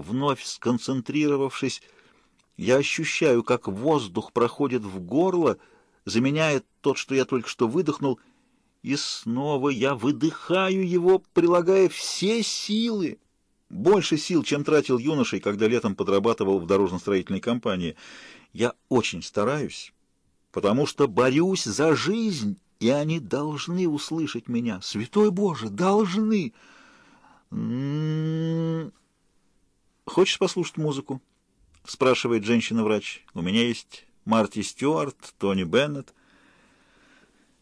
вновь сконцентрировавшись, я ощущаю, как воздух проходит в горло, заменяет тот, что я только что выдохнул, и снова я выдыхаю его, прилагая все силы. Больше сил, чем тратил юношей, когда летом подрабатывал в дорожно-строительной компании. Я очень стараюсь, потому что борюсь за жизнь, и они должны услышать меня. Святой Боже, должны! Хочешь послушать музыку? — спрашивает женщина-врач. «У меня есть Марти Стюарт, Тони Беннет».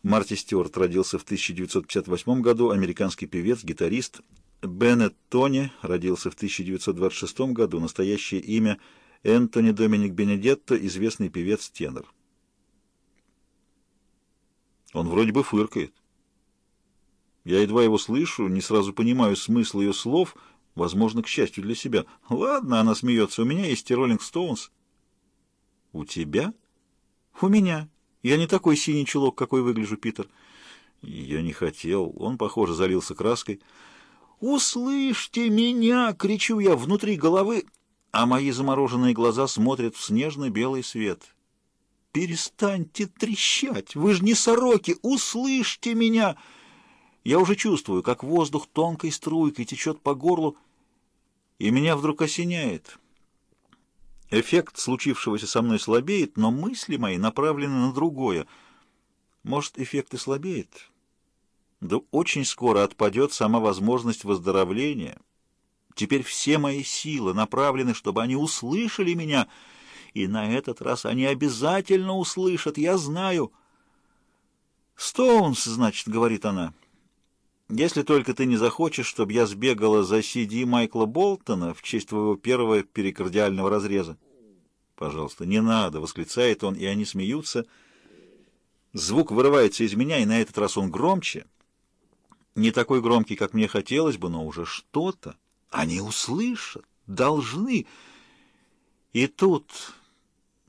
Марти Стюарт родился в 1958 году, американский певец, гитарист. Беннет Тони родился в 1926 году, настоящее имя Энтони Доминик Бенедетто, известный певец-тенор. Он вроде бы фыркает. Я едва его слышу, не сразу понимаю смысл ее слов — Возможно, к счастью для себя. Ладно, она смеется. У меня есть и Роллинг Стоунс. У тебя? У меня. Я не такой синий чулок, какой выгляжу, Питер. Я не хотел. Он, похоже, залился краской. «Услышьте меня!» — кричу я внутри головы, а мои замороженные глаза смотрят в снежный белый свет. «Перестаньте трещать! Вы же не сороки! Услышьте меня!» Я уже чувствую, как воздух тонкой струйкой течет по горлу, и меня вдруг осеняет. Эффект случившегося со мной слабеет, но мысли мои направлены на другое. Может, эффект и слабеет? Да очень скоро отпадет сама возможность выздоровления. Теперь все мои силы направлены, чтобы они услышали меня, и на этот раз они обязательно услышат, я знаю. «Стоунс, значит, — говорит она, — если только ты не захочешь, чтобы я сбегала за CD Майкла Болтона в честь твоего первого перикардиального разреза. Пожалуйста, не надо, восклицает он, и они смеются. Звук вырывается из меня, и на этот раз он громче. Не такой громкий, как мне хотелось бы, но уже что-то. Они услышат, должны. И тут,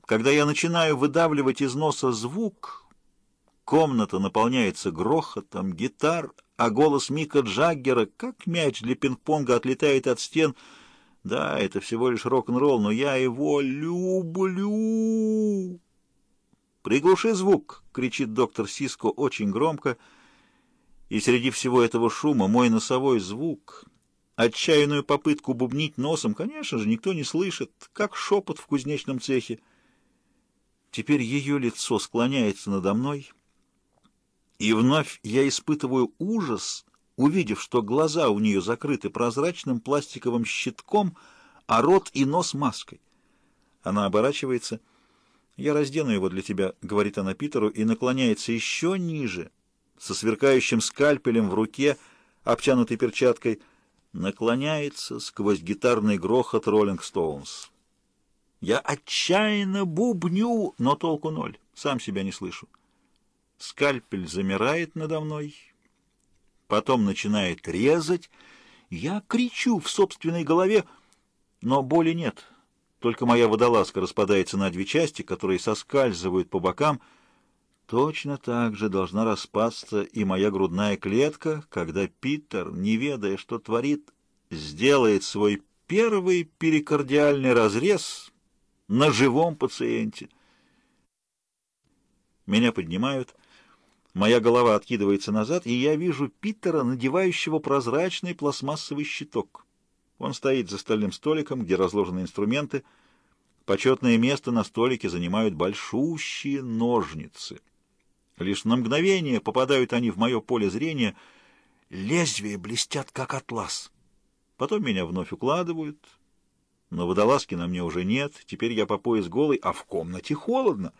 когда я начинаю выдавливать из носа звук, комната наполняется грохотом, гитар, а голос Мика Джаггера, как мяч для пинг-понга, отлетает от стен. Да, это всего лишь рок-н-ролл, но я его люблю. «Приглуши звук!» — кричит доктор Сиско очень громко. И среди всего этого шума мой носовой звук, отчаянную попытку бубнить носом, конечно же, никто не слышит, как шепот в кузнечном цехе. Теперь ее лицо склоняется надо мной — и вновь я испытываю ужас, увидев, что глаза у нее закрыты прозрачным пластиковым щитком, а рот и нос маской. Она оборачивается. «Я раздену его для тебя», — говорит она Питеру, и наклоняется еще ниже, со сверкающим скальпелем в руке, обтянутой перчаткой, наклоняется сквозь гитарный грохот «Роллинг Стоунс». Я отчаянно бубню, но толку ноль, сам себя не слышу. Скальпель замирает надо мной, потом начинает резать. Я кричу в собственной голове, но боли нет. Только моя водолазка распадается на две части, которые соскальзывают по бокам. Точно так же должна распасться и моя грудная клетка, когда Питер, не ведая, что творит, сделает свой первый перикардиальный разрез на живом пациенте. Меня поднимают — Моя голова откидывается назад, и я вижу Питера, надевающего прозрачный пластмассовый щиток. Он стоит за стальным столиком, где разложены инструменты. Почетное место на столике занимают большущие ножницы. Лишь на мгновение попадают они в мое поле зрения. Лезвия блестят, как атлас. Потом меня вновь укладывают. Но водолазки на мне уже нет. Теперь я по пояс голый, а в комнате холодно.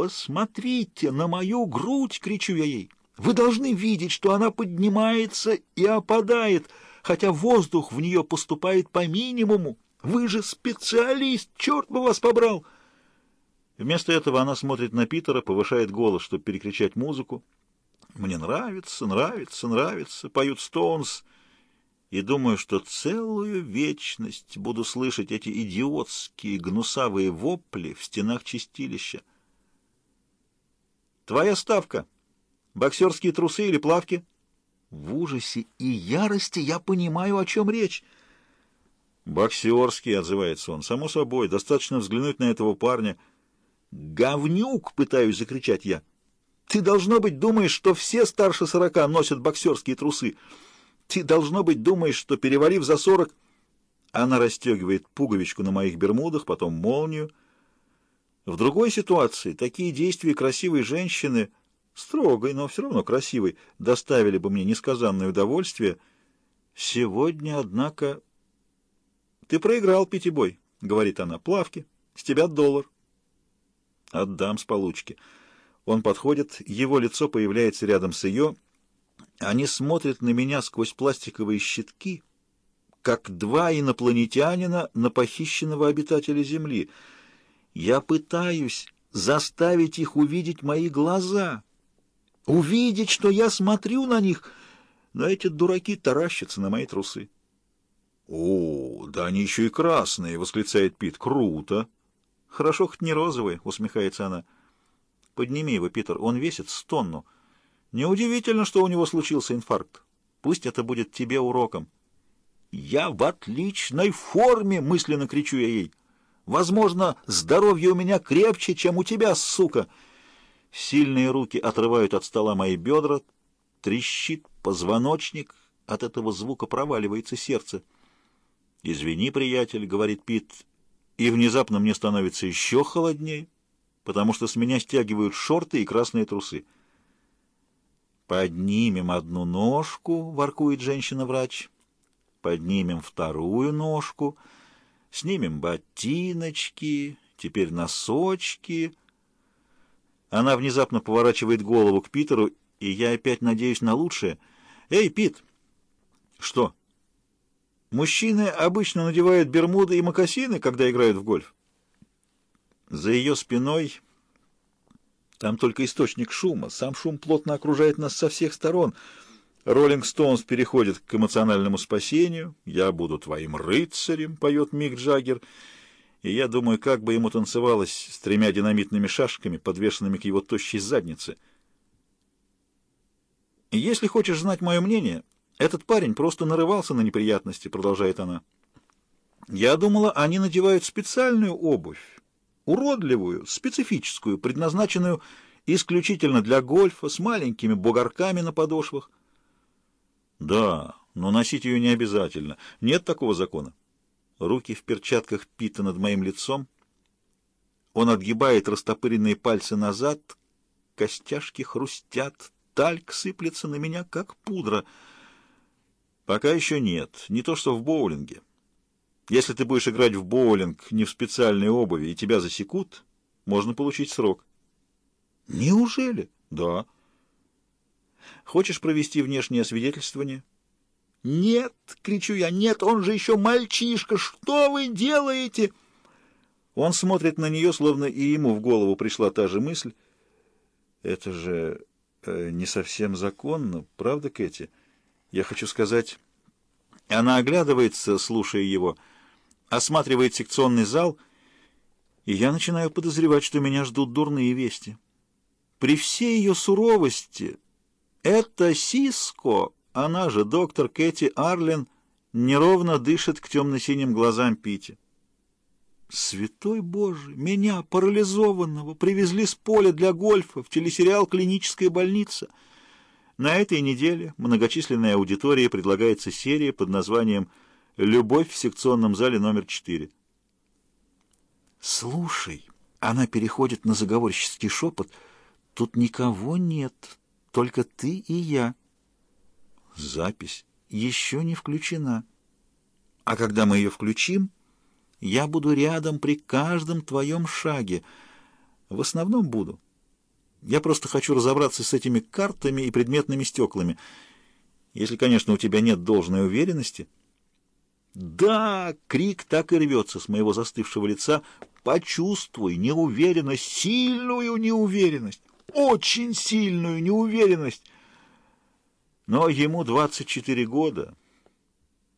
«Посмотрите на мою грудь!» — кричу я ей. «Вы должны видеть, что она поднимается и опадает, хотя воздух в нее поступает по минимуму. Вы же специалист, черт бы вас побрал!» Вместо этого она смотрит на Питера, повышает голос, чтобы перекричать музыку. «Мне нравится, нравится, нравится», — поют Стоунс, и думаю, что целую вечность буду слышать эти идиотские гнусавые вопли в стенах чистилища. Твоя ставка. Боксерские трусы или плавки? В ужасе и ярости я понимаю, о чем речь. «Боксерский», — отзывается он. «Само собой, достаточно взглянуть на этого парня». «Говнюк!» — пытаюсь закричать я. «Ты, должно быть, думаешь, что все старше сорока носят боксерские трусы. Ты, должно быть, думаешь, что, перевалив за сорок...» Она расстегивает пуговичку на моих бермудах, потом молнию. В другой ситуации такие действия красивой женщины, строгой, но все равно красивой, доставили бы мне несказанное удовольствие. Сегодня, однако... «Ты проиграл пятибой», — говорит она, — «плавки. С тебя доллар». «Отдам с получки». Он подходит, его лицо появляется рядом с ее. Они смотрят на меня сквозь пластиковые щитки, как два инопланетянина на похищенного обитателя Земли. Я пытаюсь заставить их увидеть мои глаза, увидеть, что я смотрю на них, но эти дураки таращатся на мои трусы. «О, да они еще и красные!» — восклицает Пит. «Круто!» «Хорошо, хоть не розовые», — усмехается она. «Подними его, Питер, он весит с тонну. Неудивительно, что у него случился инфаркт. Пусть это будет тебе уроком». «Я в отличной форме!» — мысленно кричу я ей. «Возможно, здоровье у меня крепче, чем у тебя, сука!» Сильные руки отрывают от стола мои бедра, трещит позвоночник, от этого звука проваливается сердце. «Извини, приятель», — говорит Пит, и внезапно мне становится еще холоднее, потому что с меня стягивают шорты и красные трусы. «Поднимем одну ножку», — воркует женщина-врач, — поднимем вторую ножку, снимем ботиночки, теперь носочки. Она внезапно поворачивает голову к Питеру, и я опять надеюсь на лучшее. «Эй, Пит!» «Что?» «Мужчины обычно надевают бермуды и мокасины, когда играют в гольф». За ее спиной... Там только источник шума. Сам шум плотно окружает нас со всех сторон — Роллинг Стоунс переходит к эмоциональному спасению. «Я буду твоим рыцарем», — поет Мик Джаггер. И я думаю, как бы ему танцевалось с тремя динамитными шашками, подвешенными к его тощей заднице. «Если хочешь знать мое мнение, этот парень просто нарывался на неприятности», — продолжает она. «Я думала, они надевают специальную обувь, уродливую, специфическую, предназначенную исключительно для гольфа, с маленькими бугорками на подошвах». Да, но носить ее не обязательно. Нет такого закона. Руки в перчатках Пита над моим лицом. Он отгибает растопыренные пальцы назад. Костяшки хрустят. Тальк сыплется на меня, как пудра. Пока еще нет. Не то, что в боулинге. Если ты будешь играть в боулинг не в специальной обуви и тебя засекут, можно получить срок. Неужели? Да. Хочешь провести внешнее освидетельствование? «Нет!» — кричу я. «Нет, он же еще мальчишка! Что вы делаете?» Он смотрит на нее, словно и ему в голову пришла та же мысль. «Это же э, не совсем законно, правда, Кэти? Я хочу сказать...» Она оглядывается, слушая его, осматривает секционный зал, и я начинаю подозревать, что меня ждут дурные вести. При всей ее суровости это Сиско, она же доктор Кэти Арлен, неровно дышит к темно-синим глазам Пити. Святой Боже, меня, парализованного, привезли с поля для гольфа в телесериал «Клиническая больница». На этой неделе многочисленной аудитории предлагается серия под названием «Любовь в секционном зале номер 4». «Слушай», — она переходит на заговорческий шепот, — «тут никого нет, только ты и я. Запись еще не включена. А когда мы ее включим, я буду рядом при каждом твоем шаге. В основном буду. Я просто хочу разобраться с этими картами и предметными стеклами. Если, конечно, у тебя нет должной уверенности. Да, крик так и рвется с моего застывшего лица. Почувствуй неуверенность, сильную неуверенность очень сильную неуверенность. Но ему 24 года.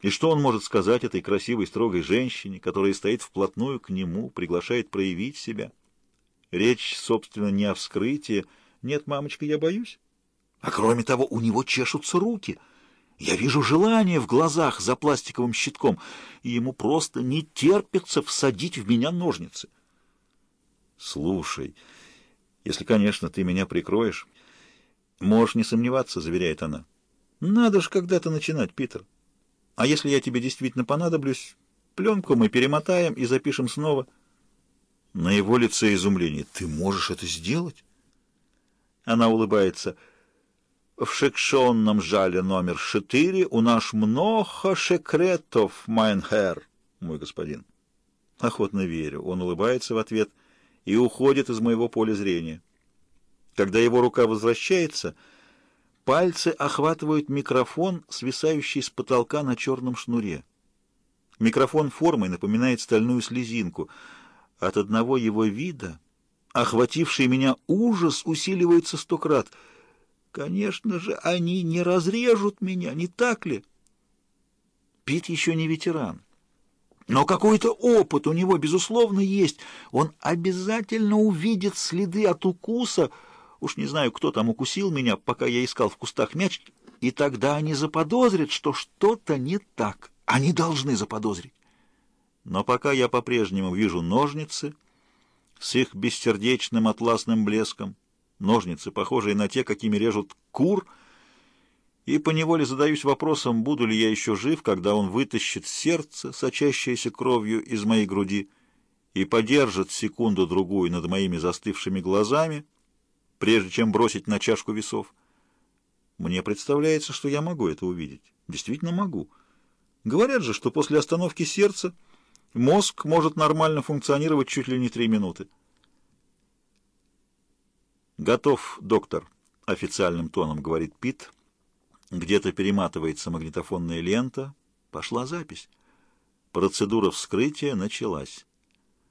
И что он может сказать этой красивой, строгой женщине, которая стоит вплотную к нему, приглашает проявить себя? Речь, собственно, не о вскрытии. Нет, мамочка, я боюсь. А кроме того, у него чешутся руки. Я вижу желание в глазах за пластиковым щитком, и ему просто не терпится всадить в меня ножницы. Слушай, если, конечно, ты меня прикроешь, можешь не сомневаться, заверяет она. Надо же когда-то начинать, Питер. А если я тебе действительно понадоблюсь, пленку мы перемотаем и запишем снова. На его лице изумление. Ты можешь это сделать? Она улыбается. В секционном зале номер четыре у нас много секретов, mein Herr, мой господин. Охотно верю. Он улыбается в ответ и уходит из моего поля зрения. Когда его рука возвращается, пальцы охватывают микрофон, свисающий с потолка на черном шнуре. Микрофон формой напоминает стальную слезинку. От одного его вида охвативший меня ужас усиливается сто крат. Конечно же, они не разрежут меня, не так ли? Пит еще не ветеран. Но какой-то опыт у него, безусловно, есть. Он обязательно увидит следы от укуса. Уж не знаю, кто там укусил меня, пока я искал в кустах мяч. И тогда они заподозрят, что что-то не так. Они должны заподозрить. Но пока я по-прежнему вижу ножницы с их бессердечным атласным блеском, ножницы, похожие на те, какими режут кур, и поневоле задаюсь вопросом, буду ли я еще жив, когда он вытащит сердце, сочащееся кровью из моей груди, и подержит секунду-другую над моими застывшими глазами, прежде чем бросить на чашку весов. Мне представляется, что я могу это увидеть. Действительно могу. Говорят же, что после остановки сердца мозг может нормально функционировать чуть ли не три минуты. «Готов, доктор», — официальным тоном говорит Пит. Где-то перематывается магнитофонная лента. Пошла запись. Процедура вскрытия началась.